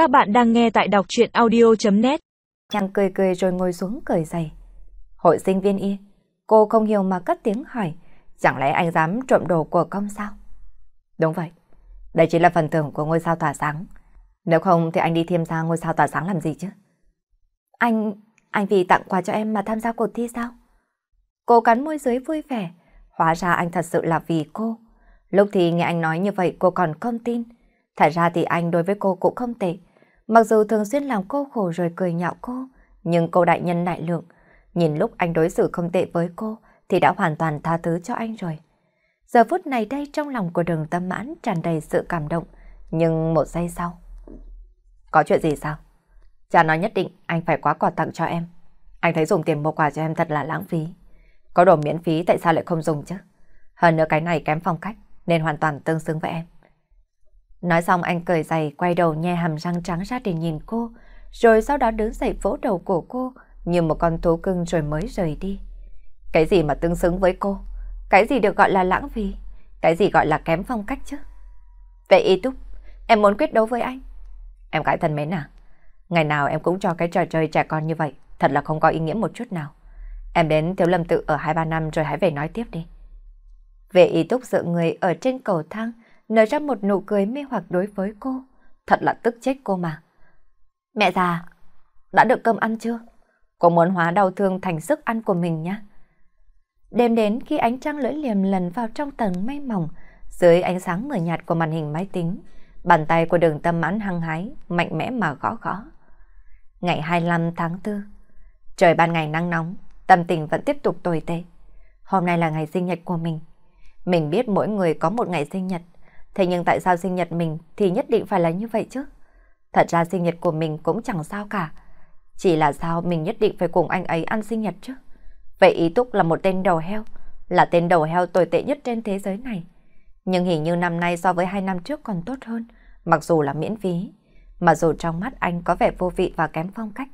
Các bạn đang nghe tại đọc chuyện audio.net Chàng cười cười rồi ngồi xuống cởi giày. Hội sinh viên y, cô không hiểu mà cất tiếng hỏi, chẳng lẽ anh dám trộm đồ của công sao? Đúng vậy, đây chỉ là phần thưởng của ngôi sao tỏa sáng. Nếu không thì anh đi thêm ra ngôi sao tỏa sáng làm gì chứ? Anh, anh vì tặng quà cho em mà tham gia cuộc thi sao? Cô cắn môi dưới vui vẻ, hóa ra anh thật sự là vì cô. Lúc thì nghe anh nói như vậy cô còn không tin. Thật ra thì anh đối với cô cũng không tệ. Mặc dù thường xuyên làm cô khổ rồi cười nhạo cô, nhưng cô đại nhân đại lượng. Nhìn lúc anh đối xử không tệ với cô thì đã hoàn toàn tha thứ cho anh rồi. Giờ phút này đây trong lòng của đường tâm mãn tràn đầy sự cảm động. Nhưng một giây sau. Có chuyện gì sao? Cha nói nhất định anh phải quá quà tặng cho em. Anh thấy dùng tiền mua quà cho em thật là lãng phí. Có đồ miễn phí tại sao lại không dùng chứ? Hơn nữa cái này kém phong cách nên hoàn toàn tương xứng với em. Nói xong anh cười giày quay đầu nhe hàm răng trắng ra để nhìn cô, rồi sau đó đứng dậy vỗ đầu của cô như một con thú cưng rồi mới rời đi. Cái gì mà tương xứng với cô? Cái gì được gọi là lãng phí? Cái gì gọi là kém phong cách chứ? Vậy y túc, em muốn quyết đấu với anh. Em gái thân mến à? Ngày nào em cũng cho cái trò chơi trẻ con như vậy, thật là không có ý nghĩa một chút nào. Em đến Thiếu Lâm Tự ở 2-3 năm rồi hãy về nói tiếp đi. Vệ y túc dự người ở trên cầu thang, nở ra một nụ cười mê hoặc đối với cô. Thật là tức chết cô mà. Mẹ già, đã được cơm ăn chưa? Cô muốn hóa đau thương thành sức ăn của mình nhé. Đêm đến khi ánh trăng lưỡi liềm lần vào trong tầng mây mỏng, dưới ánh sáng mờ nhạt của màn hình máy tính, bàn tay của đường tâm mãn hăng hái, mạnh mẽ mà gõ gõ. Ngày 25 tháng 4, trời ban ngày nắng nóng, tâm tình vẫn tiếp tục tồi tệ. Hôm nay là ngày sinh nhật của mình. Mình biết mỗi người có một ngày sinh nhật, thế nhưng tại sao sinh nhật mình thì nhất định phải là như vậy chứ? Thật ra sinh nhật của mình cũng chẳng sao cả. Chỉ là sao mình nhất định phải cùng anh ấy ăn sinh nhật chứ? Vậy ý túc là một tên đầu heo, là tên đầu heo tồi tệ nhất trên thế giới này. Nhưng hình như năm nay so với hai năm trước còn tốt hơn, mặc dù là miễn phí. Mà dù trong mắt anh có vẻ vô vị và kém phong cách,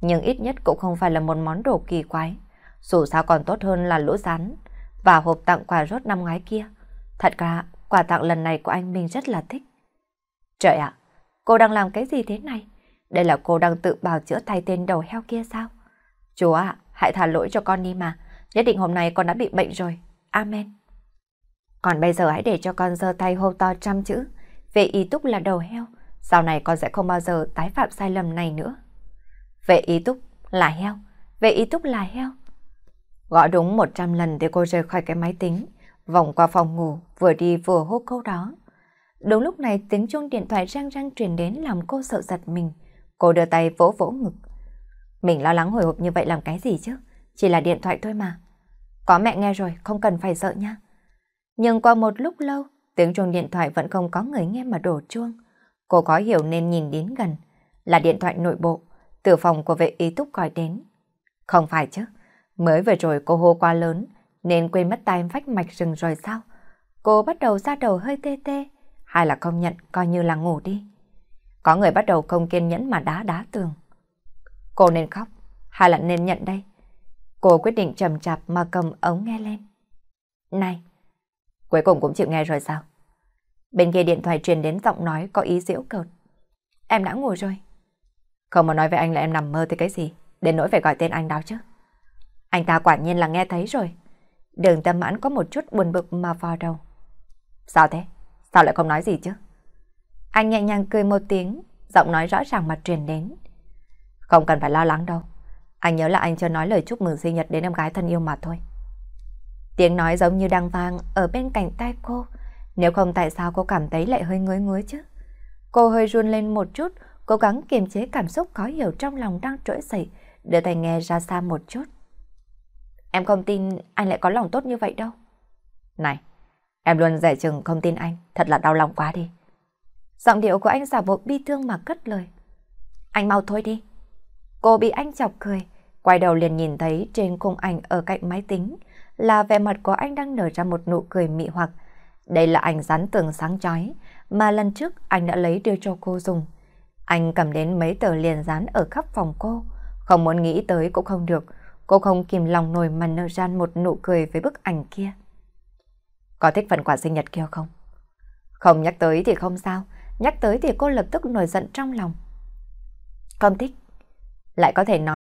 nhưng ít nhất cũng không phải là một món đồ kỳ quái. Dù sao còn tốt hơn là lỗ rán và hộp tặng quà rốt năm ngoái kia. Thật ra, quà tặng lần này của anh mình rất là thích. Trời ạ, cô đang làm cái gì thế này? Đây là cô đang tự bào chữa tay tên đầu heo kia sao? Chúa ạ, hãy thả lỗi cho con đi mà. Nhất định hôm nay con đã bị bệnh rồi. Amen. Còn bây giờ hãy để cho con giơ tay hô to trăm chữ. Vệ ý túc là đầu heo. Sau này con sẽ không bao giờ tái phạm sai lầm này nữa. Vệ ý túc là heo. Vệ ý túc là heo. Gõ đúng 100 lần để cô rời khỏi cái máy tính, vòng qua phòng ngủ, vừa đi vừa hô câu đó. Đúng lúc này tiếng chuông điện thoại rang rang truyền đến làm cô sợ giật mình. Cô đưa tay vỗ vỗ ngực. Mình lo lắng hồi hộp như vậy làm cái gì chứ? Chỉ là điện thoại thôi mà. Có mẹ nghe rồi, không cần phải sợ nha. Nhưng qua một lúc lâu, tiếng chuông điện thoại vẫn không có người nghe mà đổ chuông. Cô có hiểu nên nhìn đến gần. Là điện thoại nội bộ, từ phòng của vệ ý túc gọi đến. Không phải chứ, mới vừa rồi cô hô quá lớn, nên quên mất tay vách mạch rừng rồi sao? Cô bắt đầu ra đầu hơi tê tê, hay là không nhận coi như là ngủ đi. Có người bắt đầu không kiên nhẫn mà đá đá tường. Cô nên khóc, hay là nên nhận đây? Cô quyết định trầm chạp mà cầm ống nghe lên. Này, cuối cùng cũng chịu nghe rồi sao? Bên kia điện thoại truyền đến giọng nói có ý giễu cợt. Em đã ngủ rồi. Không mà nói với anh là em nằm mơ thì cái gì? Đến nỗi phải gọi tên anh đó chứ. Anh ta quả nhiên là nghe thấy rồi. Đường tâm mãn có một chút buồn bực mà vào đầu. Sao thế? Sao lại không nói gì chứ? Anh nhẹ nhàng cười một tiếng, giọng nói rõ ràng mà truyền đến. Không cần phải lo lắng đâu. Anh nhớ là anh chưa nói lời chúc mừng sinh nhật đến em gái thân yêu mà thôi. Tiếng nói giống như đang vang ở bên cạnh tai cô. Nếu không tại sao cô cảm thấy lại hơi ngứa ngứa chứ? Cô hơi run lên một chút, cố gắng kiềm chế cảm xúc khó hiểu trong lòng đang trỗi dậy, đưa tay nghe ra xa một chút. Em không tin anh lại có lòng tốt như vậy đâu. Này, em luôn giải chừng không tin anh, thật là đau lòng quá đi. Giọng điệu của anh giả bộ bi thương mà cất lời. Anh mau thôi đi. Cô bị anh chọc cười, quay đầu liền nhìn thấy trên khung ảnh ở cạnh máy tính là vẻ mặt của anh đang nở ra một nụ cười mị hoặc. Đây là ảnh dán tường sáng chói mà lần trước anh đã lấy đưa cho cô dùng. Anh cầm đến mấy tờ liền dán ở khắp phòng cô, không muốn nghĩ tới cũng không được. Cô không kìm lòng nổi mà nở ra một nụ cười với bức ảnh kia. Có thích phần quà sinh nhật kia không? Không nhắc tới thì không sao, nhắc tới thì cô lập tức nổi giận trong lòng. Không thích. Lại có thể nói.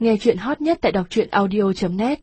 Nghe chuyện hot nhất tại đọc truyện audio.net